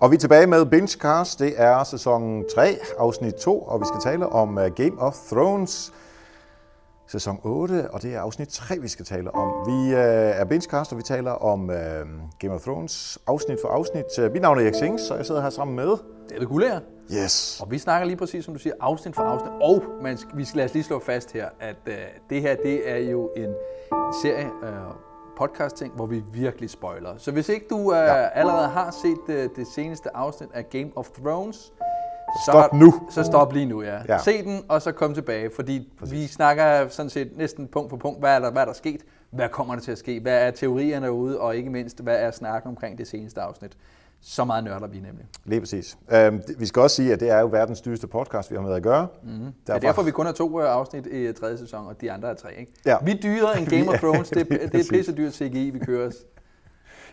Og vi er tilbage med Bingecast. Det er sæson 3, afsnit 2, og vi skal tale om uh, Game of Thrones sæson 8, og det er afsnit 3, vi skal tale om. Vi uh, er Bingecast, og vi taler om uh, Game of Thrones afsnit for afsnit. Uh, mit navn er Erik Sings, og jeg sidder her sammen med... Det er det gulær. Yes. Og vi snakker lige præcis, som du siger, afsnit for afsnit. Og man, vi skal lade os lige slå fast her, at uh, det her, det er jo en, en serie, uh, podcast-ting, hvor vi virkelig spoiler. Så hvis ikke du uh, ja. allerede har set uh, det seneste afsnit af Game of Thrones, så, Stop nu. Så stop lige nu, ja. Ja. Se den, og så kom tilbage, fordi Præcis. vi snakker sådan set næsten punkt for punkt, hvad er, der, hvad er der sket, hvad kommer der til at ske, hvad er teorierne derude, og ikke mindst, hvad er snakken omkring det seneste afsnit. Så meget nørder vi nemlig. Lige præcis. Øhm, vi skal også sige, at det er jo verdens dyreste podcast, vi har med at gøre. Mm-hmm. Det er derfor, vi kun har to øh, afsnit i øh, tredje sæson, og de andre er tre. Ikke? Ja. Vi er dyrere end Game of Thrones. Det, er- det er pisse dyrt CGI, vi kører os.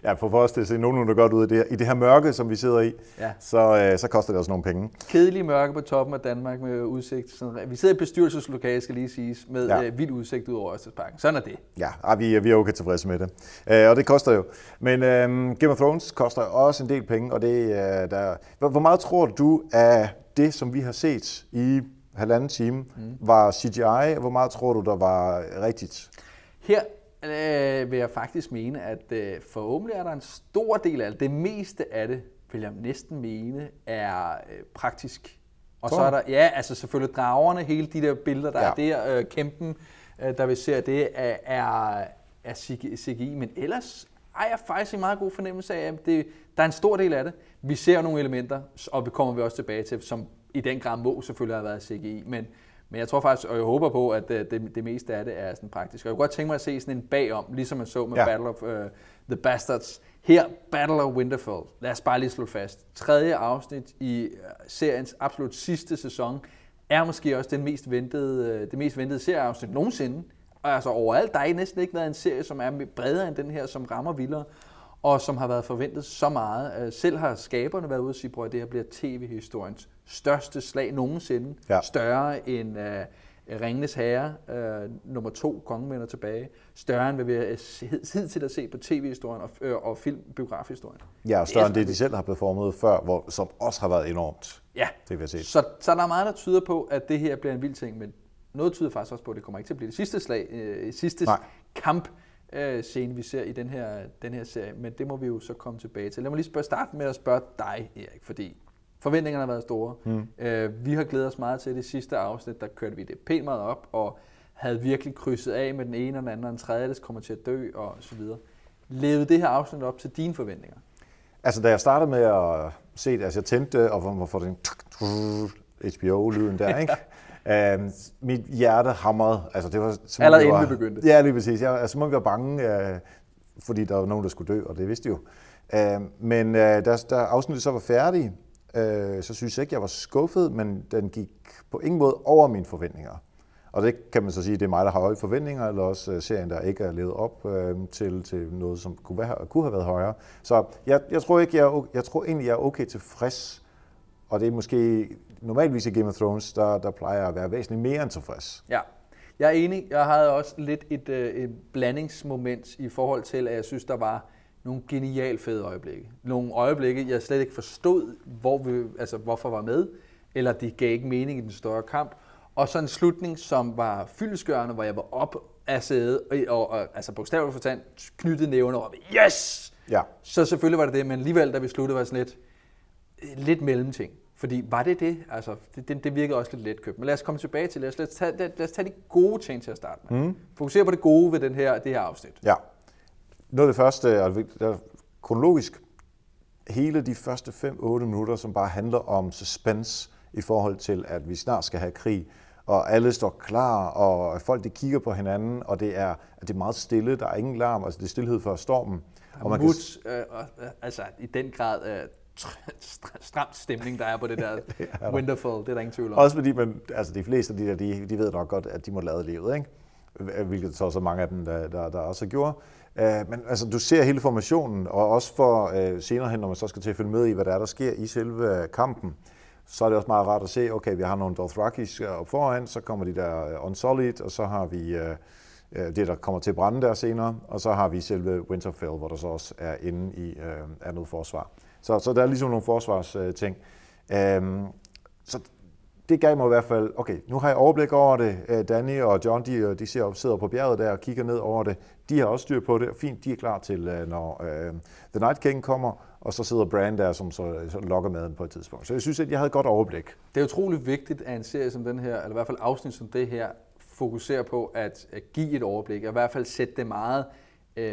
Ja, for os til at se nogenlunde godt ud i det, her, i det her mørke, som vi sidder i, Ja. så, øh, så koster det også nogle penge. Kedelig mørke på toppen af Danmark med udsigt. Sådan, vi sidder i et bestyrelseslokale, skal lige siges, med Ja. øh, vild udsigt ud over Østersparken. Sådan er det. Ja, ah, vi, er- vi er okay tilfredse med det. Øh, og det koster jo. Men øh, Game of Thrones koster også en del penge, og det, øh, der, hvor, meget tror du af det, som vi har set i halvanden time, mm. var CGI? Hvor meget tror du, der var rigtigt? Her øh, vil jeg faktisk mene, at øh, forhåbentlig er der en stor del af det. Det meste af det, vil jeg næsten mene, er øh, praktisk. Og så er der, ja, altså selvfølgelig dragerne, hele de der billeder, der Ja. er der, øh, kæmpen, øh, der vi ser, det er, er, er CGI, men ellers har jeg faktisk en meget god fornemmelse af, at det, der er en stor del af det. Vi ser nogle elementer, og vi kommer vi også tilbage til, som i den grad må selvfølgelig have været CGI, men, men jeg tror faktisk, og jeg håber på, at øh, det, det meste af det er sådan praktisk. Og jeg kunne godt tænke mig at se sådan en bagom, ligesom man så med Ja. Battle of uh, the Bastards. Her, Battle of Winterfell. Lad os bare lige slå fast. Tredje afsnit i øh, seriens absolut sidste sæson er måske også den mest ventede, det mest ventede serieafsnit nogensinde. Og altså overalt, der er næsten ikke været en serie, som er bredere end den her, som rammer vildere og som har været forventet så meget. Øh, Selv har skaberne været ude og sige, at det her bliver tv-historiens største slag nogensinde. Ja. Større end uh, Ringenes Herre, uh, nummer to, Kongen vender tilbage. Større end hvad vi har til at se på tv-historien og, øh, og film, biografhistorien. Ja, og større end Det de selv har performet før, hvor, som også har været enormt. Ja, Det jeg sige. så, så der er meget, der tyder på, at det her bliver en vild ting, men noget tyder faktisk også på, at det kommer ikke til at blive det sidste slag, øh, sidste Nej. kamp øh, scene, vi ser i den her, den her serie, men det må vi jo så komme tilbage til. Lad mig lige spørge, starte med at spørge dig, Erik, fordi forventningerne har været store. Mm. Øh, vi har glædet os meget til det sidste afsnit, der kørte vi det pænt meget op, og havde virkelig krydset af med den ene og den anden, og den tredje, der kommer til at dø, og så videre. Levede det her afsnit op til dine forventninger? Altså, da jeg startede med at se det, altså jeg tændte og får den HBO-lyden der, ikke? Øhm, mit hjerte hamrede. Altså, det var, som om Allerede inden vi begyndte. Ja, lige præcis. Jeg, altså, vi var bange, øh, fordi der var nogen, der skulle dø, og det vidste de jo. Øh, men øh, da, da afsnittet så var færdig, øh, så synes jeg ikke, jeg var skuffet, men den gik på ingen måde over mine forventninger. Og det kan man så sige, det er mig, der har høje forventninger, eller også øh, serien, der ikke er levet op øh, til, til noget, som kunne, være, kunne have været højere. Så jeg, jeg, tror ikke, jeg, jeg tror egentlig, jeg er okay tilfreds. Og det er måske normalvis i Game of Thrones, der, der plejer jeg at være væsentligt mere end tilfreds. Ja, jeg er enig. Jeg havde også lidt et, øh, et blandingsmoment i forhold til, at jeg synes, der var nogle genialt fede øjeblikke. Nogle øjeblikke, jeg slet ikke forstod, hvor vi, altså, hvorfor var med, eller det gav ikke mening i den større kamp. Og så en slutning, som var fyldeskørende, hvor jeg var op af sædet, og, og, og altså bogstaveligt forstand, knyttede nævner op. Yes! Ja. Så selvfølgelig var det det, men alligevel, da vi sluttede, var sådan lidt, lidt mellemting. Fordi var det det? Altså, det, det, det virkede også lidt letkøbt. Men lad os komme tilbage til, lad os, lad os, tage, lad, lad os tage de gode ting til at starte med. Mm. Fokuser på det gode ved den her, det her afsnit. Ja. Noget af det første, og det er kronologisk, hele de første 5-8 minutter, som bare handler om suspense i forhold til, at vi snart skal have krig, og alle står klar, og folk de kigger på hinanden, og det er, at det er meget stille, der er ingen larm, altså det er stillhed før stormen. Og man Mut, øh, og, øh, altså i den grad øh, tr- str- stramt stemning, der er på det der det Winterfell, det er der ingen tvivl om. Også fordi man, altså de fleste af de der, de, de ved nok godt, at de må lade livet, ikke? Hvilket så også er mange af dem, der, der, der også gjorde. Uh, men altså, du ser hele formationen, og også for uh, senere hen, når man så skal til at følge med i, hvad der er, der sker i selve kampen, så er det også meget rart at se, okay, vi har nogle Dothrakis op foran, så kommer de der Unsullied, og så har vi uh, det, der kommer til at brænde der senere, og så har vi selve Winterfell, hvor der så også er inde i uh, andet forsvar. Så, så der er ligesom nogle forsvarsting. Øhm, så det gav mig i hvert fald, okay, nu har jeg overblik over det. Øh, Danny og John, de, øh, de ser, sidder på bjerget der og kigger ned over det. De har også styr på det, og fint, de er klar til, øh, når The Night King kommer, og så sidder Brand der, som så, så lokker maden på et tidspunkt. Så jeg synes, at jeg havde et godt overblik. Det er utroligt vigtigt, at en serie som den her, eller i hvert fald afsnit som det her, fokuserer på at, at give et overblik, og i hvert fald sætte det meget,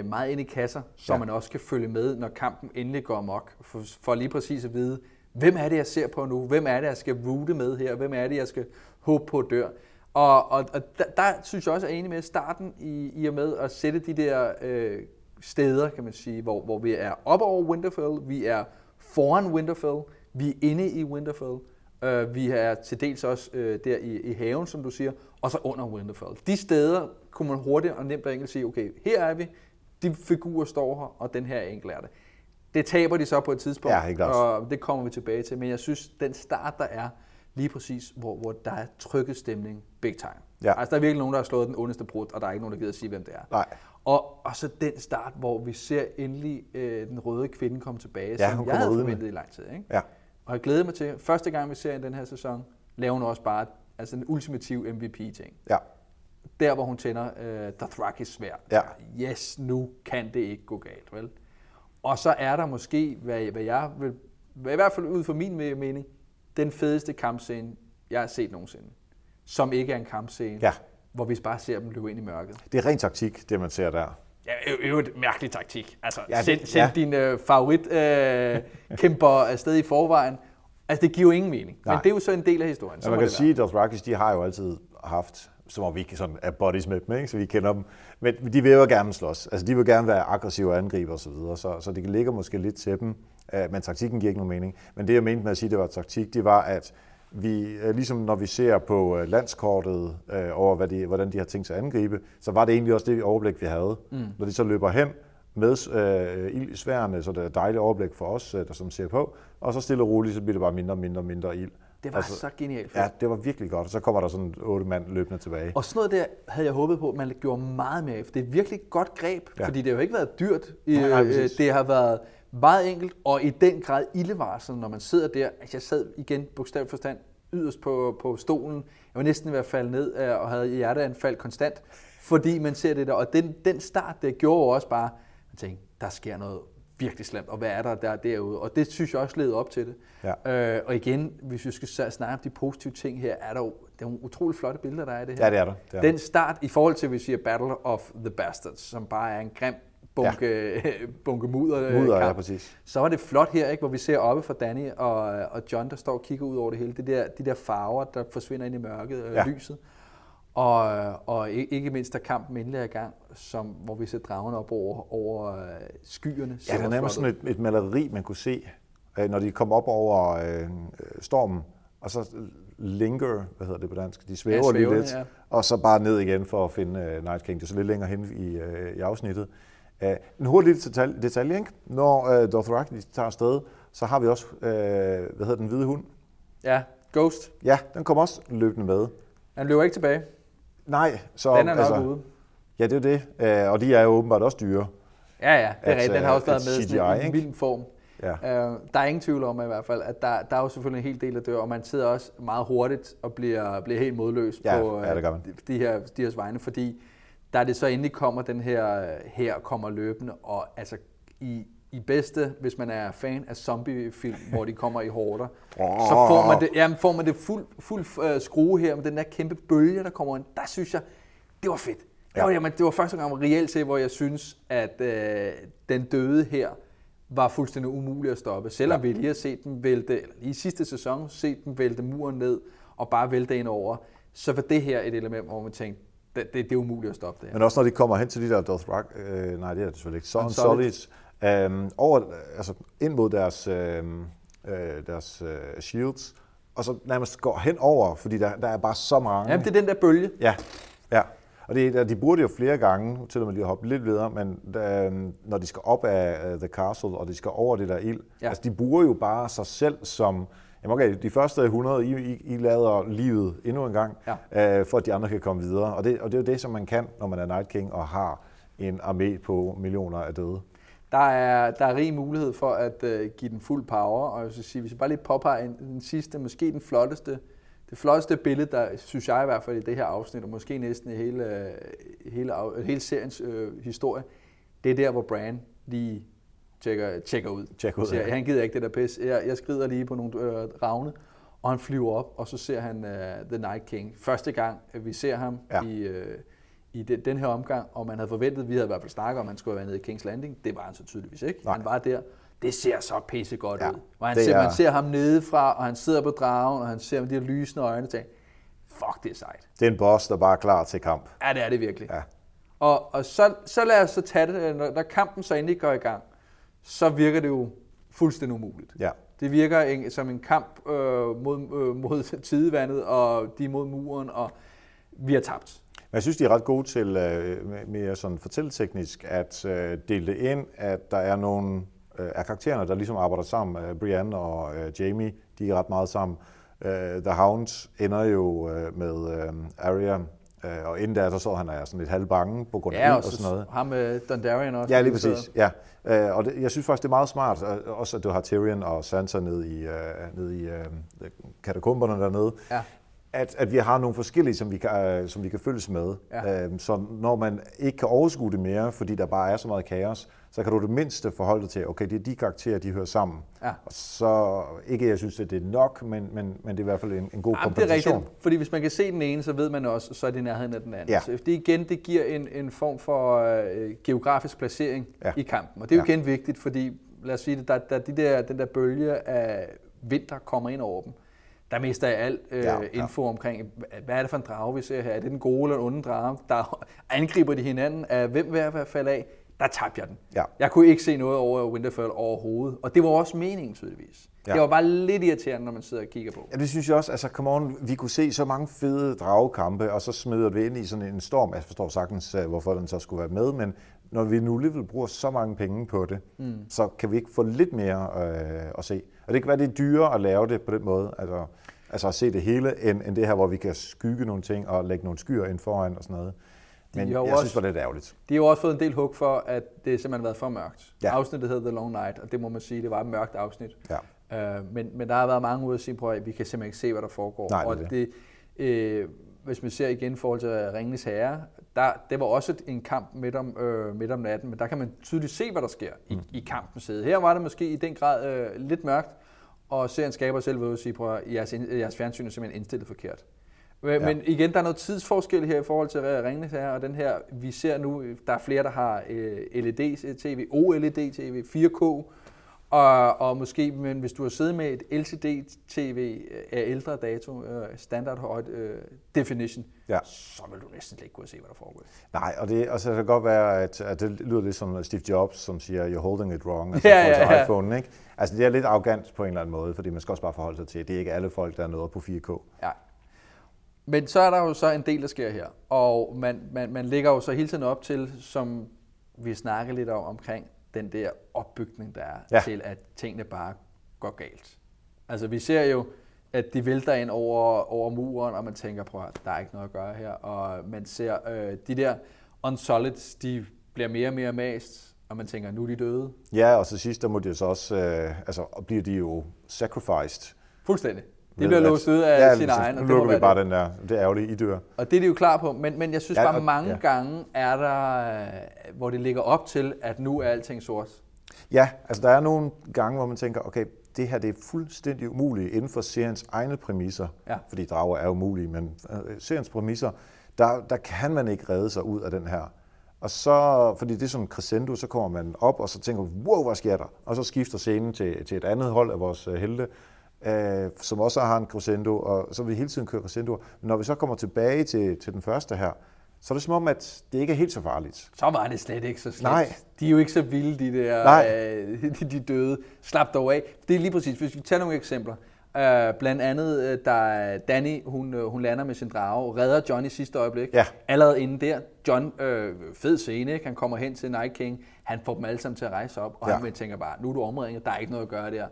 meget ind i kasser, så ja. man også kan følge med, når kampen endelig går amok, for, for lige præcis at vide, Hvem er det, jeg ser på nu? Hvem er det, jeg skal rute med her? Hvem er det, jeg skal håbe på dør? Og, og, og der, der synes jeg også, at jeg er enig med starten i, i og med at sætte de der øh, steder, kan man sige, hvor, hvor vi er op over Winterfell, vi er foran Winterfell, vi er inde i Winterfell, øh, vi er til dels også øh, der i, i haven, som du siger, og så under Winterfell. De steder kunne man hurtigt og nemt og enkelt sige, okay, her er vi, de figurer står her, og den her er enkelt er det. Det taber de så på et tidspunkt, ja, helt og det kommer vi tilbage til. Men jeg synes, den start, der er lige præcis, hvor, hvor der er trykket stemning big time. Ja. Altså, der er virkelig nogen, der har slået den ondeste brud, og der er ikke nogen, der gider at sige, hvem det er. Nej. Og, og så den start, hvor vi ser endelig øh, den røde kvinde komme tilbage, ja, som jeg havde forventet i lang tid. Ikke? Ja. Og jeg glæder mig til, første gang vi ser i den her sæson, laver hun også bare altså en ultimativ MVP-ting. Ja. Der, hvor hun tænder øh, Dothraki svær. Ja. Yes, nu kan det ikke gå galt, vel? Og så er der måske, hvad, hvad jeg vil, hvad i hvert fald ud fra min mening, den fedeste kampscene, jeg har set nogensinde. Som ikke er en kampscene, ja. hvor vi bare ser dem løbe ind i mørket. Det er ren taktik, det man ser der. Ja, det er jo et mærkeligt taktik. Altså, ja, send, send ja. din øh, favorit øh, kæmper afsted i forvejen. Altså, det giver jo ingen mening. Nej. Men det er jo så en del af historien. Så ja, man kan sige, at Dothrakis, de har jo altid haft som om vi ikke sådan er buddies med dem, ikke? så vi kender dem. Men de vil jo gerne slås. Altså, de vil gerne være aggressive angriber osv., så, videre, så, så det ligger måske lidt til dem. Men taktikken giver ikke nogen mening. Men det, jeg mente med at sige, det var taktik, det var, at vi, øh, ligesom når vi ser på øh, landskortet øh, over, hvad de, hvordan de har tænkt sig at angribe, så var det egentlig også det overblik, vi havde. Mm. Når de så løber hen med øh, ild i sværene, så det er et dejligt overblik for os, der som ser på, og så stille og roligt, så bliver det bare mindre og mindre og mindre ild. Det var altså, så genialt. Ja, det var virkelig godt. Og så kommer der sådan otte mand løbende tilbage. Og sådan noget der havde jeg håbet på, at man gjorde meget mere. For det er virkelig godt greb, ja. fordi det har jo ikke været dyrt. Nej, nej, øh, det har været meget enkelt, og i den grad ildevarsel, når man sidder der. Altså jeg sad igen bogstaveligt forstand yderst på, på stolen. Jeg var næsten ved at falde ned øh, og havde hjerteanfald konstant, fordi man ser det der. Og den, den start, det gjorde også bare, man tænkte, der sker noget virkelig slemt, og hvad er der der derude? Og det synes jeg også leder op til det. Ja. Øh, og igen, hvis vi skal snakke om de positive ting her, er der jo det er nogle utroligt flotte billeder, der er i det her. Ja, det er der. Det er Den start i forhold til, hvis vi siger Battle of the Bastards, som bare er en grim bunke, ja. bunke mudder, øh, mudder ja, præcis. så var det flot her, ikke, hvor vi ser oppe fra Danny og, og John, der står og kigger ud over det hele. Det der, de der farver, der forsvinder ind i mørket, øh, ja. lyset. Og, og ikke mindst, da kampen endelig er i gang, som, hvor vi ser dragerne op over, over øh, skyerne. Ja, det er nærmest sådan et, et maleri, man kunne se, øh, når de kom op over øh, stormen, og så linger, hvad hedder det på dansk, de svæver, ja, svæver lidt, ja. og så bare ned igen for at finde uh, Night King. Det er så lidt længere hen i, uh, i afsnittet. Uh, en hurtig detalje, detalje ikke? Når uh, Dothraki tager afsted, så har vi også, uh, hvad hedder den hvide hund? Ja, Ghost. Ja, den kommer også løbende med. Han løber ikke tilbage. Nej, så... Den er nok altså, ude. Ja, det er det. Øh, og de er jo åbenbart også dyre. Ja, ja, det er rigtigt. Den har også været med CGI, i en vild form. Ja. Uh, der er ingen tvivl om i hvert fald, at der, der er jo selvfølgelig en hel del af dør, og man sidder også meget hurtigt og bliver, bliver helt modløs ja, på ja, det uh, de, her, de her vegne, fordi da det så endelig kommer, den her her kommer løbende, og altså i, i bedste, hvis man er fan af zombiefilm, hvor de kommer i hårder, så får man det, jamen, får man det fuld, fuld uh, skrue her med den der kæmpe bølge, der kommer ind. Der synes jeg, det var fedt. Ja. Det, var, jamen, det var første gang reelt til, hvor jeg synes, at øh, den døde her var fuldstændig umulig at stoppe. Selvom ja. vi lige har set dem vælte, eller i sidste sæson, set dem vælte muren ned og bare vælte ind over, så var det her et element, hvor man tænkte, det, det, det er umuligt at stoppe det. Men også når de kommer hen til de der Dothraki, øh, nej det er det selvfølgelig ikke, Solid, Solid øh, over, altså ind mod deres, øhm, øh, deres øh, shields, og så nærmest går hen over, fordi der, der er bare så mange. Jamen det er den der bølge. Ja, ja. Og det, de burde jo flere gange, til at man lige hoppe lidt videre, men øhm, når de skal op af uh, The Castle, og de skal over det der ild, ja. altså de bruger jo bare sig selv som, jamen okay, de første 100, I, I, I lader livet endnu en gang, ja. uh, for at de andre kan komme videre. Og det, og det er jo det, som man kan, når man er Night King og har en armé på millioner af døde. Der er, der er rig mulighed for at uh, give den fuld power, og jeg vil sige, hvis jeg bare lige påpeger en, den sidste, måske den flotteste, det flotteste billede, der synes jeg i hvert fald i det her afsnit, og måske næsten i hele, hele, hele seriens øh, historie, det er der, hvor Bran lige tjekker, tjekker ud. Tjek ud, Siger, ja. Han gider ikke det der pis. Jeg, jeg skrider lige på nogle øh, ravne, og han flyver op, og så ser han uh, The Night King. Første gang, at vi ser ham ja. i, øh, i den, den her omgang, og man havde forventet, vi havde i hvert fald snakket om, at han skulle være nede i King's Landing. Det var han så tydeligvis ikke. Nej. Han var der. Det ser så pisse godt Ja, ud. Hvor han ser, er- man ser ham nedefra, og han sidder på dragen, og han ser med de her lysende øjne og tænker, fuck, det er sejt. Det er en boss, der bare er klar til kamp. Ja, det er det virkelig. Ja. Og, og så, så lad os så tage det, når, når kampen så endelig går i gang, så virker det jo fuldstændig umuligt. Ja. Det virker en, som en kamp øh, mod, øh, mod tidevandet, og de mod muren, og vi har tabt. Men jeg synes, de er ret gode til øh, mere sådan fortælleteknisk at øh, dele det ind, at der er nogle øh, af karaktererne, der ligesom arbejder sammen. Brienne og Jamie, de er ret meget sammen. The Hound ender jo med Arya, øh, og inden der, så så han er sådan lidt halvbange på grund af Ja, og og sådan noget. ham med Dondarrion også. Ja, lige præcis. Ja. Øh, og det, jeg synes faktisk, det er meget smart, også at du har Tyrion og Sansa nede i, øh, nede i øh, katakomberne dernede, Ja. At, at vi har nogle forskellige, som vi kan, øh, som vi kan følges med. Ja. Øh, så når man ikke kan overskue det mere, fordi der bare er så meget kaos, så kan du det mindste forholde dig til, okay, det er de karakterer, de hører sammen. Ja. Og så, ikke jeg synes, at det er nok, men, men, men det er i hvert fald en, en god Jamen, det er kompensation. rigtigt, fordi hvis man kan se den ene, så ved man også, så er det i nærheden af den anden. Ja. Så det igen, det giver en, en form for øh, geografisk placering Ja. ja. i kampen. Og det er jo Ja. igen vigtigt, fordi lad os sige det, der, der, de der, den der bølge af vinter kommer ind over dem. Der mister jeg alt øh, Ja, ja, info omkring, hvad er det for en drage, vi ser her? Er det den gode eller den onde drage? Der angriber de hinanden. Er hvem vil jeg falde af? Der tabte jeg den. Ja. Jeg kunne ikke se noget over Winterfell overhovedet. Og det var også meningen, tydeligvis. Ja. Ja. Det var bare lidt irriterende, når man sidder og kigger på. Ja, det synes jeg også. Altså, come on, vi kunne se så mange fede dragekampe, og så smider vi ind i sådan en storm. Jeg forstår sagtens, øh, hvorfor den så skulle være med, men når vi nu alligevel bruger så mange penge på det, mm. så kan vi ikke få lidt mere øh, at se. Det kan være, det er dyrere at lave det på den måde, altså, altså at se det hele, end, end det her, hvor vi kan skygge nogle ting og lægge nogle skyer ind foran og sådan noget. Men jeg jo synes, også- det er lidt ærgerligt. De har jo også fået en del hug for, at det simpelthen har været for mørkt. Ja. Afsnittet hedder The Long Night, og det må man sige, det var et mørkt afsnit. Ja. Øh, men, men der har været mange ude at sige, prøv at vi kan simpelthen ikke se, hvad der foregår. Nej, det og det. det, øh, hvis man ser igen i forhold til Ringenes Herre, der, det var også en kamp midt om, øh, midt om natten, men der kan man tydeligt se, hvad der sker i, Mm. i kampens side. Her var det måske i den grad øh, lidt mørkt, og serien skaber selv ved at sige, prøv at jeres, jeres fjernsyn er simpelthen indstillet forkert. Men, Ja. men igen, der er noget tidsforskel her i forhold til Ringenes Herre, og den her, vi ser nu, der er flere, der har øh, LED-TV, OLED-TV, 4K, og, og måske, men hvis du har siddet med et LCD-TV af ældre dato, øh, standard højt øh, definition, Ja. så vil du næsten ikke kunne se, hvad der foregår. Nej, og det, og så kan det godt være, at, at det lyder lidt som Steve Jobs, som siger, you're holding it wrong, altså Ja, ja, ja, iPhone, ikke? Altså det er lidt arrogant på en eller anden måde, fordi man skal også bare forholde sig til, at det er ikke alle folk, der er nået på 4K. Ja. Men så er der jo så en del, der sker her, og man, man, man lægger jo så hele tiden op til, som vi snakker lidt om, omkring den der opbygning, der er Ja. til, at tingene bare går galt. Altså vi ser jo, at de vælter ind over, over muren, og man tænker, prøv at der er ikke noget at gøre her, og man ser øh, de der Unsolids, de bliver mere og mere mast, og man tænker, nu er de døde. Ja, og til sidst, der må de så også, øh, altså bliver de jo sacrificed. Fuldstændig. De bliver låst ud af ja, sin egen, Nu lukker vi bare det. den der, det er ærgerlige, I dør. Og det er de jo klar på, men, men jeg synes Ja, ja, og- bare, mange ja. gange er der, øh, hvor det ligger op til, at nu er alting sort. Ja, altså der er nogle gange, hvor man tænker, okay, det her det er fuldstændig umuligt inden for seriens egne præmisser, Ja. fordi drager er umulige, men øh, seriens præmisser, der, der kan man ikke redde sig ud af den her. Og så, fordi det er som crescendo, så kommer man op, og så tænker wow, hvad sker der? Og så skifter scenen til, til et andet hold af vores øh, helte, øh, som også har en crescendo, og så vil vi hele tiden køre crescendo. Men når vi så kommer tilbage til, til den første her, så er det som om, at det ikke er helt så farligt. Så var det slet ikke så slemt. Nej. De er jo ikke så vilde, de der Nej. øh, de, de døde. Slap dog af. Det er lige præcis, hvis vi tager nogle eksempler. Uh, blandt andet, øh, da Danny hun, øh, hun lander med sin drage, redder John i sidste øjeblik. Ja. Allerede inden der, John, øh, fed scene, ikke? han kommer hen til Night King, han får dem alle sammen til at rejse op, og ja. han tænker bare, nu er du omringet, der er ikke noget at gøre der.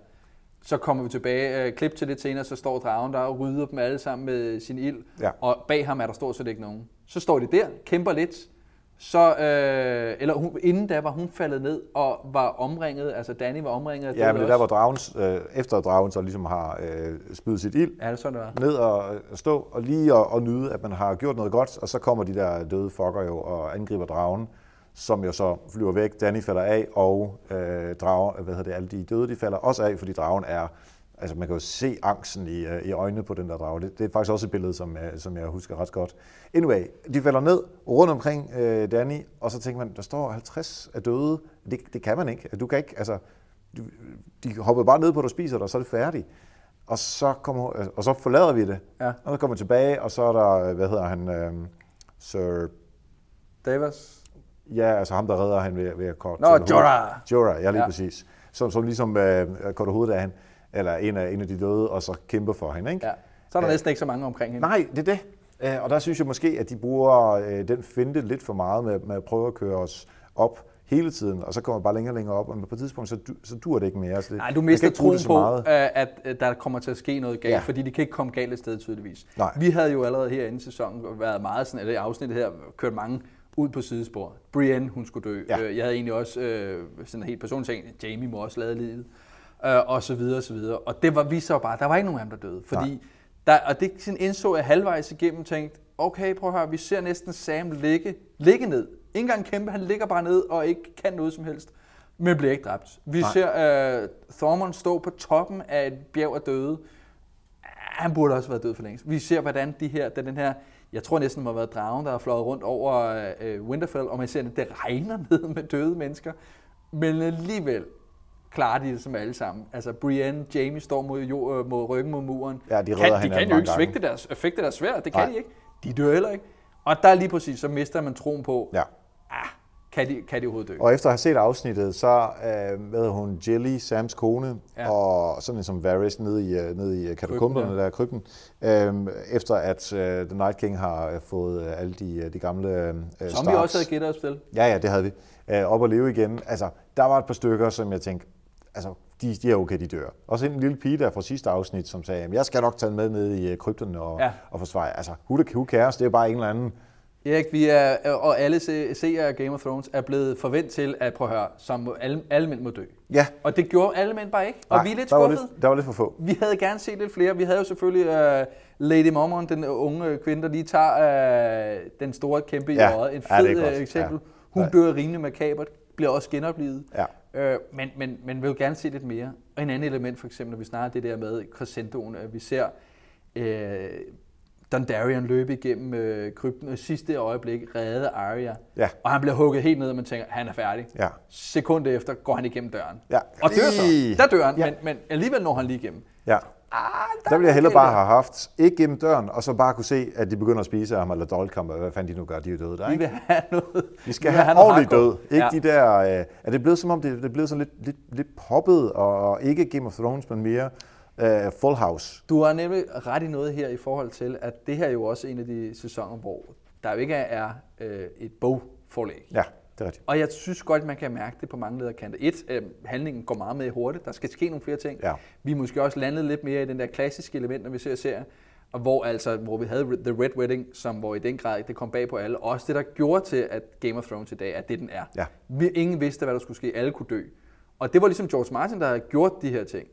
Så kommer vi tilbage, øh, klip til lidt senere, så står dragen der og rydder dem alle sammen med sin ild, Ja. og bag ham er der stort set ikke nogen. Så står de der, kæmper lidt, så, øh, eller hun, inden da var hun faldet ned og var omringet, altså Danny var omringet Ja, men det der, hvor dragen, øh, efter dragen så ligesom har øh, spydet sit ild, Ja, det sådan, det var. ned og og stå og lige og, og nyde, at man har gjort noget godt, og så kommer de der døde fucker jo og angriber dragen, som jo så flyver væk, Danny falder af, og øh, drager, hvad hedder det, alle de døde, de falder også af, fordi dragen er, altså man kan jo se angsten i, øh, i øjnene på den der drage. Det, det er faktisk også et billede, som, jeg- som jeg husker ret godt. Anyway, de falder ned rundt omkring øh, Danny, og så tænker man, der står 50 af døde. Det, det kan man ikke. Du kan ikke, altså, du, de hopper bare ned på dig og spiser dig, og så er det færdigt. Og så, kommer, og så forlader vi det. Ja. Og så kommer vi tilbage, og så er der, hvad hedder han, øh, Sir... Davos. Ja, altså ham, der redder han ved, ved at korte Nå. Jorah. Jorah, ja lige Ja. præcis. Som, som ligesom øh, korter hovedet af han, eller en af, en af de døde, og så kæmper for hende, ikke? Ja. Så er der Ja. næsten ikke så mange omkring hende. Nej, det er det. Øh, Og der synes jeg måske, at de bruger øh, den finte lidt for meget med, med at prøve at køre os op hele tiden, og så kommer vi bare længere og længere op, og på et tidspunkt, så, du, så dur det ikke mere. Altså det, Nej, du man mister troen det så på, meget. øh, at der kommer til at ske noget galt, ja. Fordi de kan ikke komme galt et sted tydeligvis. Nej. Vi havde jo allerede her i sæsonen været meget sådan, eller i afsnittet her, kørt mange ud på sidespor. Brienne, hun skulle dø. Ja. Øh, Jeg havde egentlig også øh, sådan helt personlig ting, Jamie må også lade livet, øh, og så videre, og så videre. Og det var vi så bare, der var ikke nogen af dem, der døde. Fordi der, og det sådan indså jeg halvvejs igennem, tænkte, okay, prøv at høre, vi ser næsten Sam ligge, ligge ned. Ingen engang kæmpe, han ligger bare ned og ikke kan noget som helst, men bliver ikke dræbt. Vi Nej. ser øh, Thormund stå på toppen af et bjerg af døde. Han burde også have været død for længst. Vi ser, hvordan de her, den, den her, jeg tror næsten, det må have været dragen, der har fløjet rundt over øh, Winterfell, og man ser, at det regner ned med døde mennesker. Men alligevel klarer de det som alle sammen. Altså Brienne, Jamie står mod, jo, øh, mod ryggen mod muren. Ja, de kan, de kan jo ikke svigte deres, fægte deres svær, det kan Nej. de ikke. De dør heller ikke. Og der lige præcis, så mister man troen på, Ja. ah, kan de, kan de overhovedet dø? Og efter at have set afsnittet, så øh, hvad hedder hun, Jelly, Sams kone, Ja. og sådan en som Varys nede i, øh, nede i katakomberne Krypten, ja. der, krypten, øh, efter at øh, The Night King har øh, fået øh, alle de, øh, de gamle øh, Som vi Starks- også havde gættet os til. Ja, ja, det havde vi. Øh, op og leve igen. Altså, der var et par stykker, som jeg tænkte, altså, de, de er okay, de dør. Også en lille pige der fra sidste afsnit, som sagde, "Jamen, jeg skal nok tage med ned i øh, krypten og, Ja. og forsvare. Altså, who, who cares? Det er bare en eller anden... Erik, vi er, og alle se- seere af Game of Thrones er blevet forventet til at, prøve at høre, som alle, alle mænd må dø. Ja, Og det gjorde alle mænd bare ikke. Og nej, vi er lidt der var lidt, der var lidt for få. Vi havde gerne set lidt flere. Vi havde jo selvfølgelig uh, Lady Mormon, den unge kvinde, der lige tager uh, den store kæmpe i Ja. øjet. En fed ja, godt. eksempel. Ja. Hun Ja. dør rimelig makabert, bliver også genoplevet. Ja. Øh, men, men, men vil jo gerne se lidt mere. Og en anden element, for eksempel, når vi snakker det der med crescendoen, at vi ser øh, Dondarrion løbe igennem øh, krypten, og i sidste øjeblik redde Arya. Ja. Og han bliver hugget helt ned, og man tænker, han er færdig. Ja. Sekundet efter går han igennem døren. Ja. Og dør så. Der dør han, Ja. men, men alligevel når han lige igennem. Ja. Ah, Der ville jeg hellere er bare have haft, ikke gennem døren, og så bare kunne se, at de begynder at spise ham, eller dolkamp, eller hvad fanden de nu gør, de er døde der, galt. Vi ikke? vil have noget. Vi skal vil have noget ordentligt død. Ikke Ja. de der... Øh, er det blevet som om, det, det er blevet sådan lidt, lidt, lidt poppet, og ikke Game of Thrones, men mere øh, Full House. Du har nemlig ret i noget her i forhold til, at det her er jo også en af de sæsoner, hvor der jo ikke er øh, et bogforlæg. Ja, det er rigtigt. Og jeg synes godt, man kan mærke det på mange lederkanter. Et, øh, handlingen går meget med hurtigt. Der skal ske nogle flere ting. Ja. Vi er måske også landet lidt mere i den der klassiske element, når vi ser serien. Og hvor, altså, hvor vi havde The Red Wedding, som hvor i den grad det kom bag på alle. Også det, der gjorde til, at Game of Thrones i dag er det, den er. Ja. Ingen vidste, hvad der skulle ske. Alle kunne dø. Og det var ligesom George Martin, der havde gjort de her ting.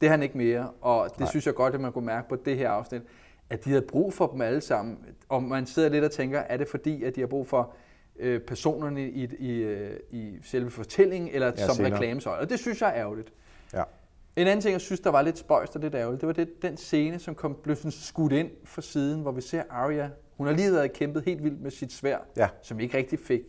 Det er han ikke mere. Og det Nej. synes jeg godt, at man kunne mærke på det her afsnit, at de havde brug for dem alle sammen. Og man sidder lidt og tænker, er det fordi, at de har brug for øh, personerne i, i, øh, i selve fortællingen, eller Ja, som reklamesøjle. Og det synes jeg er ærgerligt. Ja. En anden ting, jeg synes, der var lidt spøjst og lidt ærgerligt, det var det, den scene, som kom, blev sådan skudt ind fra siden, hvor vi ser Arya. Hun har lige været kæmpet helt vildt med sit svær, Ja. som ikke rigtig fik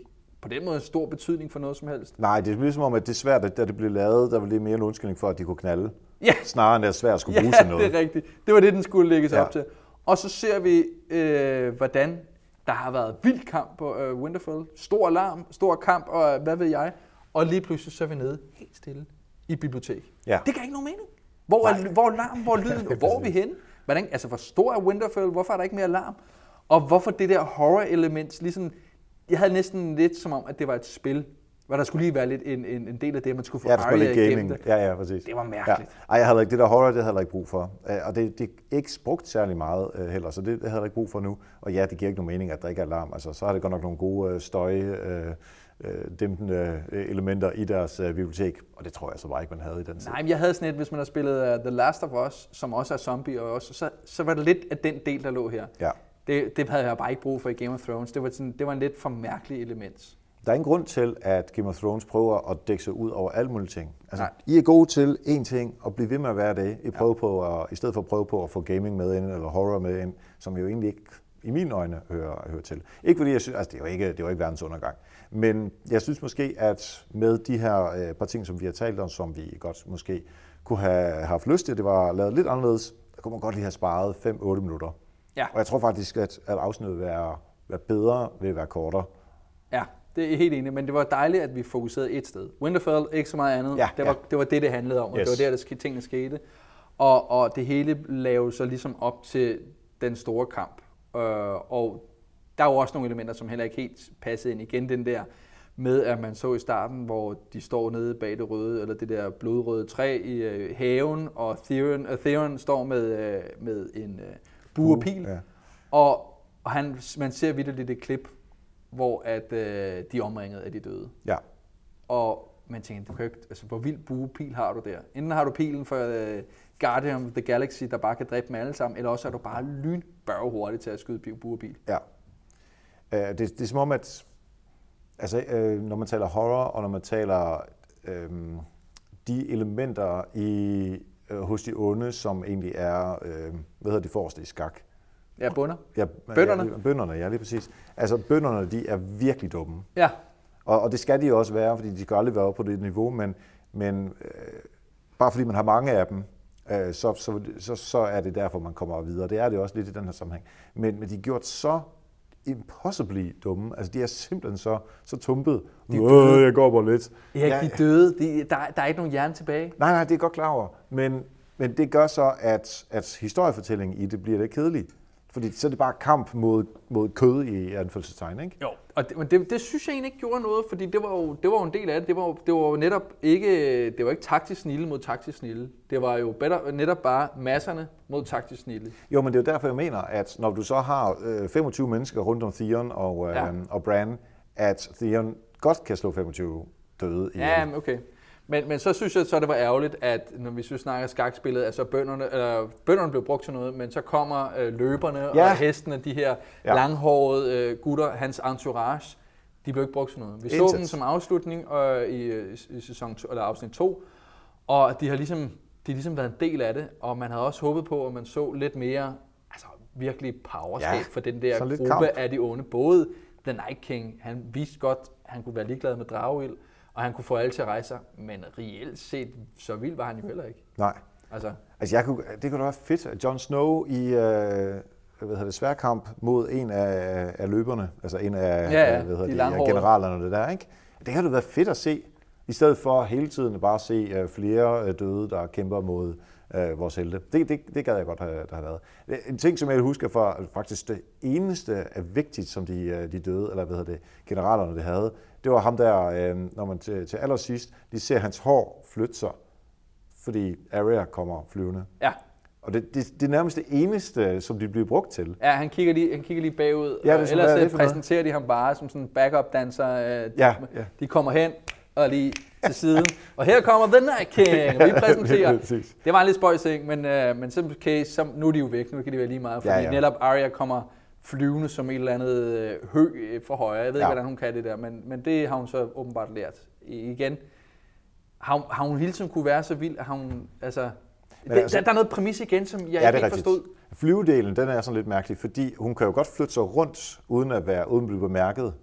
på den måde stor betydning for noget som helst. Nej, det er ligesom om, at det svært, da det blev lavet, der var det mere en undskyldning for, at de kunne knalde. Ja, Snarere end det er svært at skulle ja bruge til noget. det er rigtigt. Det var det, den skulle lægges ja. Op til. Og så ser vi, øh, hvordan der har været vild kamp på øh, Winterfell. Stor alarm, stor kamp, og øh, hvad ved jeg. Og lige pludselig så er vi nede helt stille i bibliotek. Ja. Det gav ikke nogen mening. Hvor er, Nej. hvor er larm, hvor er lyden, hvor er vi henne? Hvordan, altså, hvor stor er Winterfell? Hvorfor er der ikke mere larm? Og hvorfor det der horror-element, ligesom, jeg havde næsten lidt som om, at det var et spil. Hvor der skulle lige være lidt en, en, en del af det, man skulle få Ja, der skulle lidt gaming. det. Ja, ja, præcis. Det var Ja. mærkeligt. Ej, jeg havde ikke, det der horror, det havde jeg ikke brug for. Øh, Og det, det er ikke brugt særlig meget øh, heller, så det, det havde jeg ikke brug for nu. Og ja, det giver ikke nogen mening, at der ikke er alarm. Altså, så har det godt nok nogle gode øh, støj, øh, dæmpende elementer i deres bibliotek. Og det tror jeg så bare ikke, man havde i den tid. Nej, men jeg havde sådan et, hvis man har spillet uh, The Last of Us, som også er zombie, og også, så, så var det lidt af den del, der lå her. Ja. Det, det havde jeg bare ikke brug for i Game of Thrones. Det var, sådan, det var en lidt for mærkelig element. Der er ingen grund til, at Game of Thrones prøver at dække sig ud over alle mulige ting. Altså, Nej. I er gode til én ting, og blive ved med at være det. I, prøver på at, I stedet for at prøve på at få gaming med ind, eller horror med ind, som jo egentlig ikke i mine øjne hører, hører til. Ikke fordi jeg synes, altså det er jo ikke, det er jo ikke verdens undergang. Men jeg synes måske, at med de her øh, par ting, som vi har talt om, som vi godt måske kunne have haft lyst til, det var lavet lidt anderledes, der kunne man godt lige have sparet 5-8 minutter. Ja. Og jeg tror faktisk, at, at afsnittet vil være, være bedre ved at være kortere. Ja, det er helt enig, men det var dejligt, at vi fokuserede et sted. Winterfell, ikke så meget andet. Ja, det, var, ja. det var det, det handlede om, og Yes. det var der, der tingene skete. Og, og det hele lavede så ligesom op til den store kamp. Øh, og der er jo også nogle elementer, som heller ikke helt passede ind. Igen den der med, at man så i starten, hvor de står nede bag det røde, eller det der blodrøde træ i øh, haven, og Theron, uh, Theron står med, øh, med en øh, bue og pil. Ja. Og, og han, man ser vildt et klip, hvor at, øh, de er omringet af de døde. Ja. Og man tænker, du kan ikke, altså, hvor vild buepil har du der? Enten har du pilen for uh, Guardian of the Galaxy, der bare kan dræbe dem alle sammen, eller også er du bare lynbørge hurtigt til at skyde pi- buepil. Ja. Øh, det, det er som om, at altså, øh, når man taler horror, og når man taler øh, de elementer i, øh, hos de onde, som egentlig er, øh, hvad hedder de forreste i skak? Ja, bunder. Ja, Bønderne. Ja, bønderne, ja, lige præcis. Altså, bønderne, de er virkelig dumme. Ja, Og, og det skal de jo også være, fordi de skal aldrig være oppe på det niveau, men, men øh, bare fordi man har mange af dem, øh, så, så, så, så er det derfor, man kommer videre. Det er det også lidt i den her sammenhæng. Men, men de er gjort så impossibly dumme. Altså, de er simpelthen så, så tumpet. De er Øh, jeg går bare lidt. Erik, ja, de døde. De, der, der er ikke nogen hjerne tilbage. Nej, nej, det er godt klar over. Men, men det gør så, at, at historiefortællingen i det bliver lidt kedelig. Fordi så er det bare kamp mod, mod kød i anfølgelsestegn, ikke? Jo, og det, men det, det synes jeg egentlig ikke gjorde noget, fordi det var jo, det var jo en del af det. Det var, jo- det var jo netop ikke, det var ikke taktisk snille mod taktisk snille. Det var jo better, netop bare masserne mod taktisk snille. Jo, men det er jo derfor, jeg mener, at når du så har øh, 25 mennesker rundt om Theon og, øh, Ja. og Bran, at Theon godt kan slå 25 døde ihjel. Ja, okay. Men, men så synes jeg så, det var ærgerligt, at når vi så snakker skakspillet, at så bønderne, eller, bønderne blev brugt til noget, men så kommer øh, løberne ja. Og hestene, de her ja. Langhårede øh, gutter, hans entourage, de blev ikke brugt til noget. Vi så Intet. dem som afslutning øh, i, øh, i sæson to, eller afsnit 2, og de har ligesom, de har ligesom været en del af det, og man havde også håbet på, at man så lidt mere altså, virkelig powerskab Ja, for den der så gruppe kamp. af de onde. Både The Night King, han viste godt, han kunne være ligeglad med drageild, og han kunne få alle til at rejse sig, men reelt set, så vild var han jo heller ikke. Nej. Altså, Altså, jeg kunne, det kunne da være fedt, at Jon Snow i øh, hvad hedder det, sværkamp mod en af, af løberne, altså en af Ja, ja, hvad hedder de de, generalerne og det der, ikke? Det kan da være fedt at se, i stedet for hele tiden bare at se øh, flere øh, døde, der kæmper mod øh, vores helte. Det, det, det gad jeg godt have, der have været. En ting, som jeg husker fra faktisk det eneste er vigtigt, som de, øh, de døde, eller hvad hedder det, generalerne det havde, det var ham der, øh, når man til, til allersidst, de ser hans hår flytte sig, fordi Arya kommer flyvende. ja. Og det, det, det er nærmest det eneste, som de bliver brugt til. Ja, han kigger lige, han kigger lige bagud, Ja, det sådan, ellers er det øh, for noget? præsenterer de ham bare som sådan en backup-danser. øh, Ja, ja. De kommer hen og lige til siden, og her kommer The Night King, og vi præsenterer. Det var en lidt spøjs ting, men, øh, men som case, så, nu er de jo væk, nu kan de være lige meget, fordi Ja, ja, netop Arya kommer flyvende som et eller andet øh, hø øh, for højre. Jeg ved ikke, Ja. hvordan hun kan det der, men, men det har hun så åbenbart lært. I, igen, har, hun- har hun hele tiden kunne være så vild, at hun, altså, det, altså- der, der er noget præmis igen, som jeg Ja, ikke rigtigt. forstod. Flyvedelen, den er sådan lidt mærkelig, fordi hun kan jo godt flytte sig rundt, uden at være uden at blive bemærket.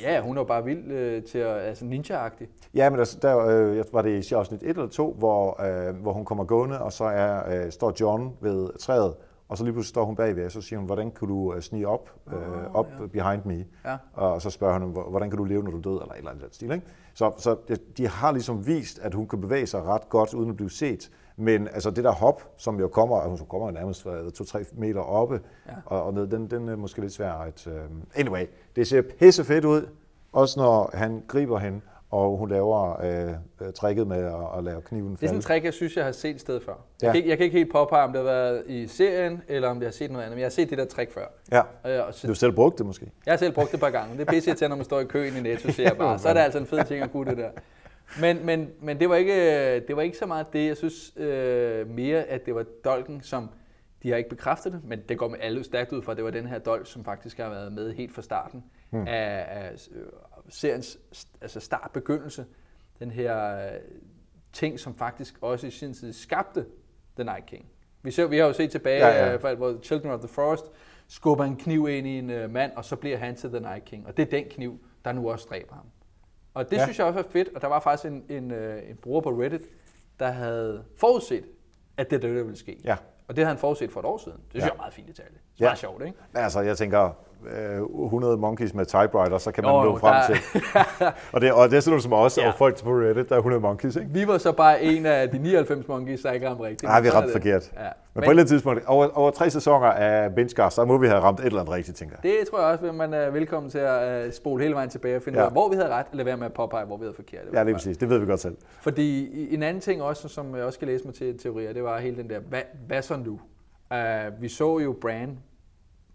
Ja, hun er bare vild øh, til at, altså ninja-agtig. Ja, men der, der øh, jeg- var det i afsnit 1 eller 2, hvor, øh, hvor hun kommer gående, og så er, øh, står John ved træet, og så lige pludselig står hun bagved, og så siger hun, hvordan kan du øh, snige op, øh, op ja. behind me? Ja. Og så spørger "Hvor- hvordan kan du leve, når du er død, eller et eller andet stil. Ikke? Så, så de har ligesom vist, at hun kan bevæge sig ret godt, uden at blive set. Men altså det der hop, som jo kommer, hun kommer nærmest 2-3 meter oppe, Ja. og, og ned, den, den er måske lidt svær at... Uh, anyway, det ser pisse fedt ud, også når han griber hende, og hun laver øh, øh, tricket med at, at lave kniven Det er sådan falde. en trick, jeg synes, jeg har set et sted før. Ja. Jeg, kan ikke, jeg kan ikke helt påpege, om det har været i serien, eller om jeg har set noget andet, men jeg har set det der trick før. Ja, Øh, og du så, har selv brugt det måske. jeg har selv brugt det et par gange. Det er pisse til, når man står i køen i Netto, ser jeg bare. Så er det altså en fed ting at kunne det der. Men, men, men det, var ikke, det var ikke så meget det. Jeg synes øh, mere, at det var dolken, som de har ikke bekræftet det, men det går med alle stærkt ud fra, at det var den her dolk, som faktisk har været med helt fra starten hmm. af, af øh, seriens altså startbegyndelse. Den her øh, ting, som faktisk også i sin tid skabte The Night King. Vi, så, vi har jo set tilbage, Ja, ja, ja. ja. hvor Children of the Forest skubber en kniv ind i en uh, mand, og så bliver han til The Night King. Og det er den kniv, der nu også dræber ham. Og det Ja. synes jeg også er fedt, og der var faktisk en, en, øh, en bruger på Reddit, der havde forudset, at det er der ville ske. Ja. Og det havde han forudset for et år siden. Det synes Ja. jeg er meget fint detalje. Det er Ja. meget sjovt, ikke? Altså, jeg tænker, 100 monkeys med typewriter, så kan man Jo, nå frem der- til. og, det, og det er sådan noget som os, Ja. og folk på Reddit, der er 100 monkeys, ikke? Vi var så bare en af de 99 monkeys, der ikke ramte rigtigt. Nej, vi ramte forkert. Ja. Men, Men, på et eller andet tidspunkt, over, over tre sæsoner af Benchcast, så må vi have ramt et eller andet rigtigt, tænker jeg. det tror jeg også, at man er velkommen til at uh, spole hele vejen tilbage og finde Ja. ud af, hvor vi havde ret, eller være med at påpege, hvor vi havde forkert. Ja, det er præcis. Det ved vi godt selv. Fordi en anden ting også, som jeg også skal læse mig til teorier, det var hele den der, hvad, hvad så nu? Uh, vi så jo Bran,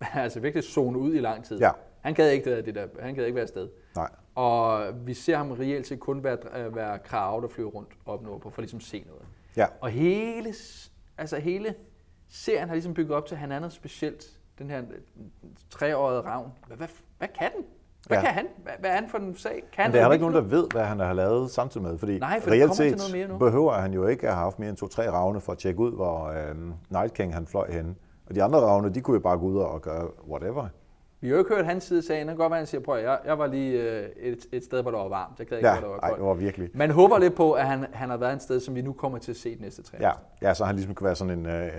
altså virkelig zone ud i lang tid. Ja. Han gad ikke det, det der, han gad ikke være afsted. Nej. Og vi ser ham reelt set kun være, være krave, der flyver rundt op nordpå, for ligesom at se noget. Ja. Og hele, altså hele serien har ligesom bygget op til, at han er noget specielt. Den her øh, treårige ravn. Hvad, hvad, hvad kan den? Hvad Ja. kan han? Hvad, hvad er han for en sag? Kan Men det er ikke nogen, der ved, hvad han har lavet samtidig med, fordi Nej, for reelt set behøver han jo ikke at have haft mere end to-tre ravne for at tjekke ud, hvor øh, Night King han fløj henne. Og de andre ravne, de kunne jo bare gå ud og gøre whatever. Vi har jo ikke hørt hans side af sagen. Det kan godt være, at han siger, prøv jeg, jeg var lige øh, et, et sted, hvor der var varmt. Jeg gad ikke, Ja, hvor der var ej, koldt. det var virkelig. Man håber lidt på, at han, han har været et sted, som vi nu kommer til at se de næste tre Ja, ja, så han ligesom kan være sådan en, øh, øh,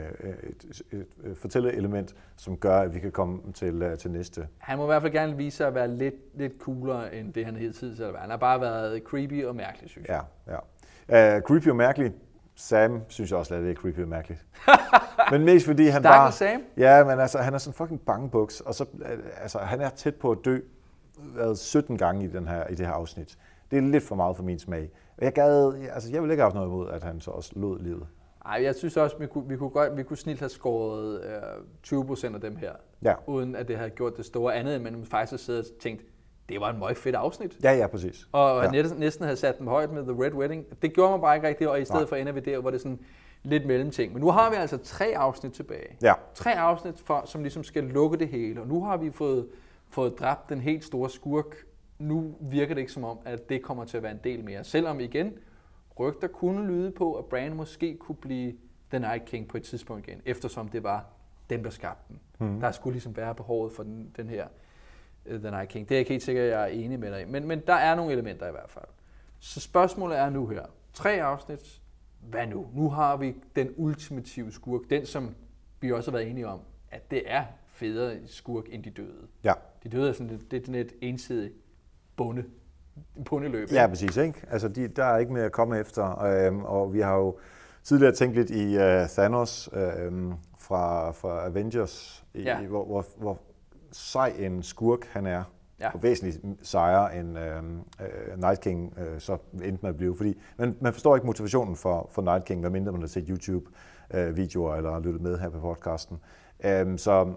et, et, et fortælleelement, som gør, at vi kan komme til, øh, til næste. Han må i hvert fald gerne vise sig at være lidt, lidt coolere, end det han hed tid til at være. Han har bare været creepy og mærkelig, synes jeg. Ja, ja. Uh, creepy og mærkelig. Sam synes jeg også er lidt creepy og mærkeligt. men mest fordi han Stakkels bare... Sam. Ja, men altså, han er sådan fucking bangebuks, og så, øh, altså, han er tæt på at dø været 17 gange i, den her, i det her afsnit. Det er lidt for meget for min smag. Jeg gad, altså, jeg ville ikke have haft noget imod, at han så også lod livet. Ej, jeg synes også, vi kunne, vi kunne, godt, vi kunne snilt have skåret øh, 20 procent af dem her, Ja, uden at det havde gjort det store andet, end man faktisk har siddet og tænkt, det var en meget fedt afsnit. ja, ja, præcis. Og Ja. næsten, næsten havde sat dem højt med The Red Wedding. Det gjorde man bare ikke rigtigt, og i stedet Nej. for ender vi der, hvor det er sådan lidt mellemting. Men nu har vi altså tre afsnit tilbage. Ja, Tre afsnit, for, som ligesom skal lukke det hele. Og nu har vi fået, fået dræbt den helt store skurk. Nu virker det ikke som om, at det kommer til at være en del mere. Selvom igen, rygter kunne lyde på, at Bran måske kunne blive The Night King på et tidspunkt igen, eftersom det var dem, der skabte den. Mm. Der skulle ligesom være behovet for den, den her The Night King. Det er jeg ikke helt sikker, at jeg er enig med dig i. Men, men der er nogle elementer i hvert fald. Så spørgsmålet er nu her. Tre afsnit. Hvad nu? Nu har vi den ultimative skurk. Den, som vi også har været enige om, at det er federe skurk end de døde. ja. De døde er sådan lidt, det er sådan et ensidigt bunde, bundeløb. Ja, præcis. Ikke? Altså, de, der er ikke mere at komme efter. Øhm, og vi har jo tidligere tænkt lidt i uh, Thanos øhm, fra, fra Avengers, i, Ja. hvor, hvor, hvor sej en skurk han er. Ja. Og væsentligt sejere end øhm, øh, Night King øh, så endte med at blive. Fordi man, man forstår ikke motivationen for, for Night King, medmindre man har set YouTube-videoer eller har lyttet med her på podcasten. Øhm, så,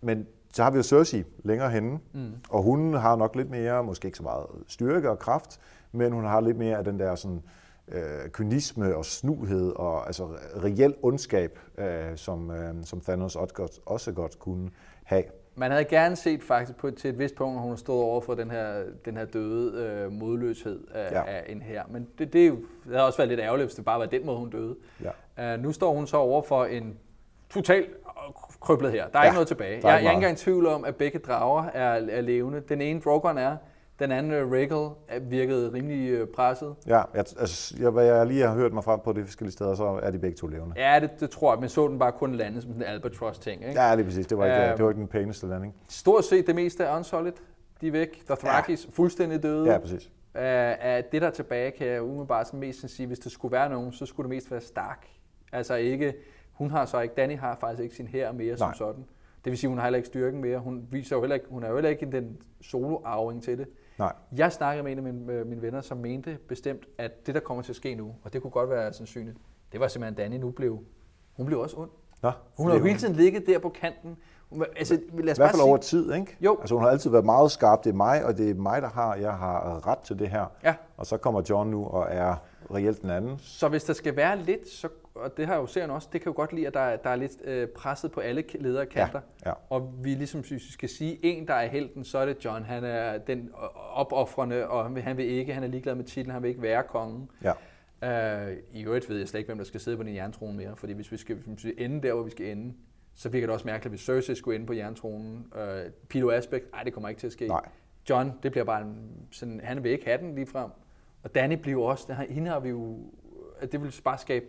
men så har vi jo Cersei længere henne, mm. og hun har nok lidt mere, måske ikke så meget styrke og kraft, men hun har lidt mere af den der sådan, øh, kynisme og snuhed og altså reel ondskab, øh, som, øh, som Thanos også godt, også godt kunne have. Man havde gerne set faktisk på, til et vist punkt, at hun stod over for den her, den her døde øh, modløshed af, Ja. af en her. Men det, det, er det havde også været lidt ærgerligt, hvis det bare var den måde, hun døde. Ja. Uh, nu står hun så over for en total kryblet her. Der er Ja, ikke noget tilbage. der Jeg, er jeg er ikke engang i tvivl om, at begge drager er, er levende. Den ene, Drogon er, den anden, øh, Rhaegal, er- virkede rimelig øh, presset. Ja, jeg, altså, jeg, hvad jeg lige har hørt mig frem på de forskellige steder, så er de begge to levende. Ja, det, det tror jeg, men så den bare kun lande som sådan en albatross-ting. Ikke? Ja, lige præcis. Det var ikke, Øhm. det var ikke den pæneste landing. Stort set det meste er unsolid. De er væk. Dothrakis ja. fuldstændig døde. Ja, præcis. Af, af det, der er tilbage, kan jeg umiddelbart sådan mest sige, hvis der skulle være nogen, så skulle det mest være Stark. Altså ikke, hun har så ikke, Danny har faktisk ikke sin her mere som Nej. sådan. Det vil sige, hun har heller ikke styrken mere. Hun, viser jo heller ikke, hun er jo heller ikke den solo-arving til det. Nej. Jeg snakkede med en af mine, øh, mine venner, som mente bestemt, at det, der kommer til at ske nu, og det kunne godt være sandsynligt, det var simpelthen, at Danny nu blev, hun blev også ond. Nå, Hun har jo hele tiden ligget der på kanten. Hun, altså, lad os I hvert fald over tid, ikke? Jo. Altså hun har altid været meget skarp. Det er mig, og det er mig, der har, jeg har ret til det her. Ja. Og så kommer John nu og er reelt den anden. Så hvis der skal være lidt, så, og det har jo serien også, det kan jo godt lide, at der, er- der er lidt øh, presset på alle k- ledere kanter. Ja, ja. Og vi ligesom hvis vi skal sige, en der er helten, så er det John. Han er den opoffrende, og han vil, han vil ikke, han er ligeglad med titlen, han vil ikke være kongen. Ja. Uh, I øvrigt ved jeg slet ikke, hvem der skal sidde på den jerntrone mere, fordi hvis vi skal hvis vi ende der, hvor vi skal ende, så virker det også mærkeligt, hvis Cersei skulle ende på jerntronen. Uh, Pilo Asbæk, nej, det kommer ikke til at ske. Nej. John, det bliver bare en, sådan, han vil ikke have den lige frem. Og Danny bliver også, det har, hende har vi jo, at det vil bare skabe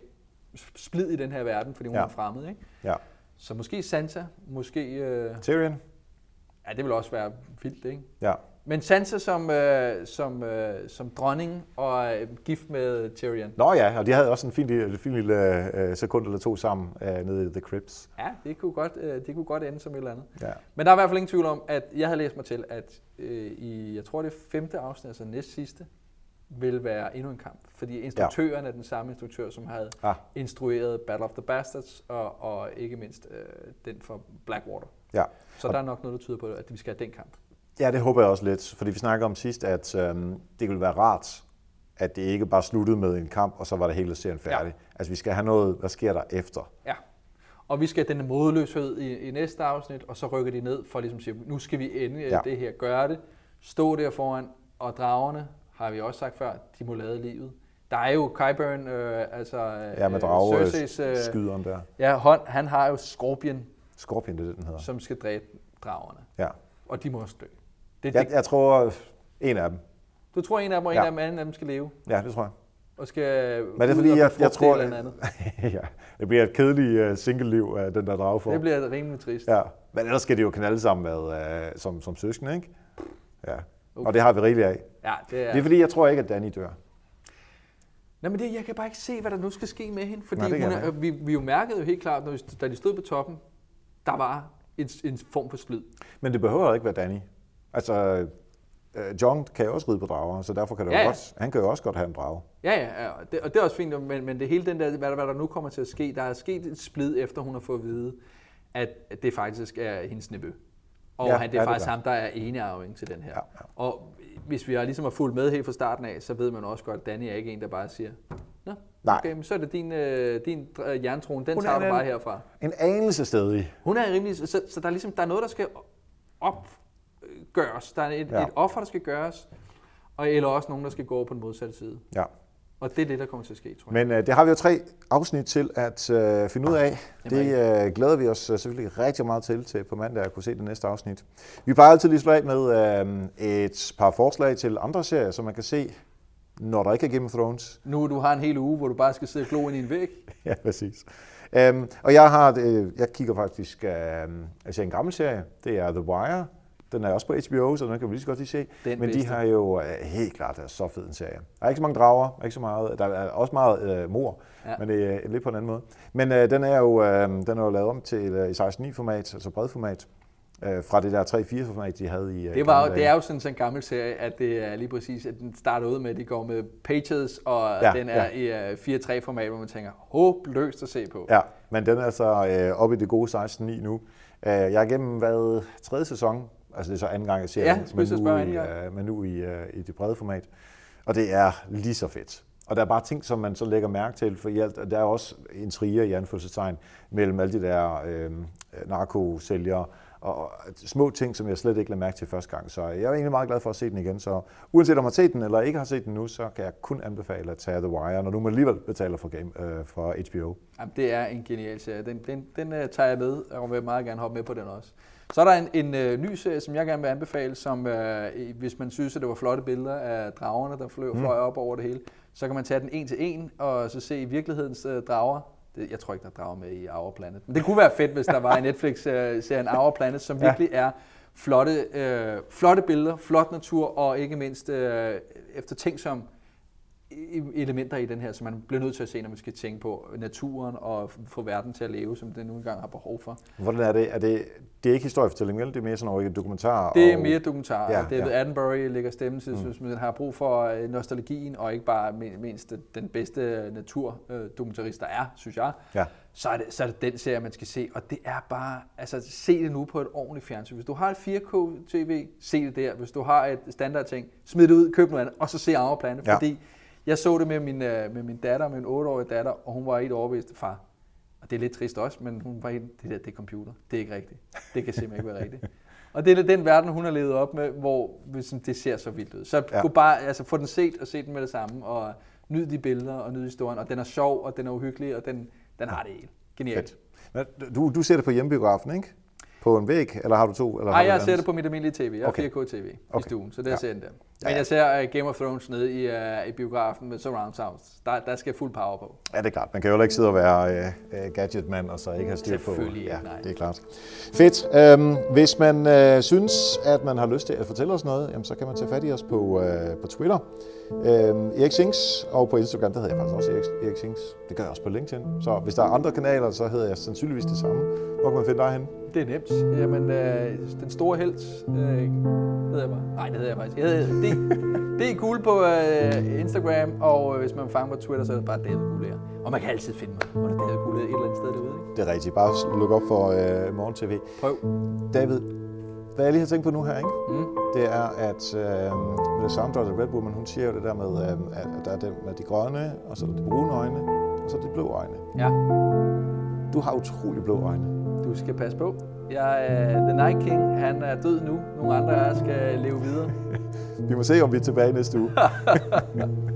splid i den her verden, fordi hun Ja. er fremmed, ikke? Ja. Så måske Sansa, måske, uh, Tyrion? ja, det vil også være vildt, ikke? Ja. Men Sansa som, øh, som, øh, som dronning og øh, gift med Tyrion. Nå ja, og de havde også en fin, lille- fin lille øh, sekund eller to sammen øh, nede i The Crypts. Ja, det kunne, godt, øh, det kunne godt ende som et eller andet. Ja. Men der er i hvert fald ingen tvivl om, at jeg havde læst mig til, at øh, i, jeg tror det er femte afsnit, altså næst sidste, vil være endnu en kamp. Fordi instruktøren ja. er den samme instruktør, som havde Ah. instrueret Battle of the Bastards, og, og ikke mindst øh, den for Blackwater. ja. Så der er nok noget, der tyder på, at vi skal have den kamp. Ja, det håber jeg også lidt, fordi vi snakkede om sidst, at øhm, det ville være rart, at det ikke bare sluttede med en kamp, og så var det hele serien færdig. Ja. Altså, vi skal have noget, hvad sker der efter? Ja. Og vi skal have den modløshed i, i næste afsnit, og så rykker de ned for ligesom at sige, nu skal vi ende Ja. ja. det her, gøre det, stå der foran, og dragerne, har vi også sagt før, de må lade livet. Der er jo Qyburn, øh, altså Ja, med øh, drage, Cerseis, øh, skyderen der. ja, hånd, han har jo Scorpion, Scorpion, det er det, den hedder. som skal dræbe dragerne, Ja. og de må også dø. Det, Jeg, det, jeg tror, en af dem. du tror, en af dem og en Ja. af dem, anden af dem skal leve, Ja, det tror jeg. og skal Men det er fordi, jeg, jeg tror, eller andet. ja, det bliver et kedeligt uh, single-liv af den der drage for. Det bliver rimelig trist. Ja, men ellers skal de jo knalde sammen med, uh, som, som søskende, ikke? Ja, Okay. og det har vi rigeligt af. Ja, det er, Det er fordi, jeg tror ikke, at Danny dør. Nej, men det, jeg kan bare ikke se, hvad der nu skal ske med hende. Fordi Nej, hun er, vi, vi jo mærkede jo helt klart, når vi, da de stod på toppen, der var en, en form for splid. Men det behøver ikke være Danny. Altså, uh, John kan jo også ride på drager, så derfor kan det Ja, ja. godt, han kan jo også godt have en drage. Ja, ja, ja og, det, og det er også fint, men, men det hele den der, hvad der, hvad der nu kommer til at ske, der er sket et splid, efter hun har fået at vide, at, at det faktisk er hendes nevø. Og Ja, han, det er ja, det faktisk er. ham, der er enearving til den her. Ja, ja. Og hvis vi har ligesom har fulgt med helt fra starten af, så ved man også godt, at Danny er ikke en, der bare siger, Nå, Nej. okay, men så er det din, øh, din øh, jerntrone, den Hun er tager du en- bare herfra. En anelse stedig. Hun er rimelig, så, så der er ligesom der er noget, der skal opgøres. Der er et, Ja. ja. et offer, der skal gøres, og eller også nogen, der skal gå over på den modsatte side. Ja. Og det er det, der kommer til at ske, tror jeg. Men øh, det har vi jo tre afsnit til at øh, finde ud af. Det øh, glæder vi os øh, selvfølgelig rigtig meget til, til på mandag at kunne se det næste afsnit. Vi plejer altid lige slå af med øh, et par forslag til andre serier, som man kan se, når der ikke er Game of Thrones. Nu du har en hel uge, hvor du bare skal sidde og glo ind i en væg. ja, præcis. Um, og jeg har, øh, jeg kigger faktisk, øh, ser en gammel serie, det er The Wire. Den er også på HBO, så den kan vi lige så godt lige se. Den Men de bedste. har jo øh, helt klart øh, så fed en serie. Der er ikke så mange drager, ikke så meget. Der er også meget øh, mor, ja. Men det er lidt på en anden måde. Men øh, den er jo øh, den er jo lavet om til øh, i 16.9 format, altså bredformat, øh, fra det der 3-4 format, de havde i øh, Det, var, jo- det er jo sådan sådan en gammel serie, at det er lige præcis, at den starter ud med, at de går med pages, og Ja, den er ja. i uh, 4-3-format, hvor man tænker, håbløst at se på. Ja, men den er så øh, oppe i det gode 16-9 nu. Øh, jeg er igennem været tredje sæson, altså det er så anden gang, jeg ser Ja, jeg så men, nu spørge i, gang. øh, men nu i, øh, i det brede format. Og det er lige så fedt. Og der er bare ting, som man så lægger mærke til, for i alt, der er også intriger i anførselstegn mellem alle de der øh, narkosælgere, og små ting, som jeg slet ikke lagde mærke til første gang. Så jeg er egentlig meget glad for at se den igen. Så uanset om jeg har set den eller ikke har set den nu, så kan jeg kun anbefale at tage The Wire, når man alligevel betaler for, game, øh, for HBO. Jamen, det er en genial serie. Den, den, den uh, tager jeg med, og vil meget gerne hoppe med på den også. Så er der en, en uh, ny serie, som jeg gerne vil anbefale, som uh, hvis man synes, at det var flotte billeder af dragerne, der fløj, mm. fløj op over det hele, så kan man tage den en til en, og så se virkelighedens uh, drager. Det, jeg tror ikke, der er drager med i Our Planet. Men det kunne være fedt, hvis der var en Netflix-serien Our Planet, som virkelig er flotte, øh, flotte billeder, flot natur, og ikke mindst øh, eftertænksom elementer i den her, som man bliver nødt til at se, når man skal tænke på naturen og få verden til at leve, som den nu engang har behov for. Hvordan er det? Er det, det er ikke historiefortælling, vel? Det er mere sådan noget dokumentar? Det er og... mere dokumentar. Ja, David ja. Attenborough lægger stemme til, mm. hvis man har brug for øh, nostalgien, og ikke bare mindst den bedste naturdokumentarist, der er, synes jeg, Ja. så er, det, så er det den serie, man skal se. Og det er bare, altså se det nu på et ordentligt fjernsyn. Hvis du har et 4K-tv, se det der. Hvis du har et standardting, smid det ud, køb noget andet, og så se Our Planet. Ja. Fordi jeg så det med min, øh, med min datter, min 8-årige datter, og hun var helt overbevist, far, og det er lidt trist også, men hun var helt, det der, det er computer. Det er ikke rigtigt. Det kan simpelthen ikke være rigtigt. Og det er den verden, hun har levet op med, hvor sådan, det ser så vildt ud. Så Ja. gå bare, altså, få den set og se den med det samme, og nyd de billeder og nyd historien. Og den er sjov, og den er uhyggelig, og den, den har det hele. Genialt. Fedt. Men Du, du ser det på hjemmebiografen, ikke? På en væg, eller har du to? Eller Nej, jeg ser det på mit almindelige tv. Jeg har Okay. 4K-tv i Okay. stuen, så der ja. ser jeg den der. Ja, Men jeg ser uh, Game of Thrones nede i, uh, i biografen med Surround Sound. Der, der skal fuld power på. Ja, det er klart. Man kan jo ikke sidde og være øh, gadgetmand og så ikke have styr på. Selvfølgelig ja, nej. det er klart. Fedt. Øhm, hvis man øh, synes, at man har lyst til at fortælle os noget, jamen, så kan man tage fat i os på, øh, på Twitter. Øhm, Erik Sings, og på Instagram, der hedder jeg faktisk også Erik, Erik Sings. Det gør jeg også på LinkedIn. Så hvis der er andre kanaler, så hedder jeg sandsynligvis det samme. Hvor kan man finde dig hen? Det er nemt. Jamen, øh, den store held, øh, hedder jeg bare. Nej, det hedder jeg faktisk. Jeg hedder D. Det er cool på øh, Instagram, og øh, hvis man fanger på Twitter, så er det bare David Gulær. Og man kan altid finde mig under David Gulær et eller andet sted derude. Ikke? Det er rigtigt. Bare luk op for øh, Morgen TV. Prøv. David, hvad jeg lige har tænkt på nu her, ikke? Mm. det er, at øh, med Sandra the Red Woman, hun siger jo det der med, øh, at der er det med de grønne, og så er der de brune øjne, og så er der de blå øjne. Ja, Du har utrolig blå øjne. Skal passe på. Jeg er The Night King. Han er død nu. Nogle andre af jer skal leve videre. Vi må se, om vi er tilbage næste uge.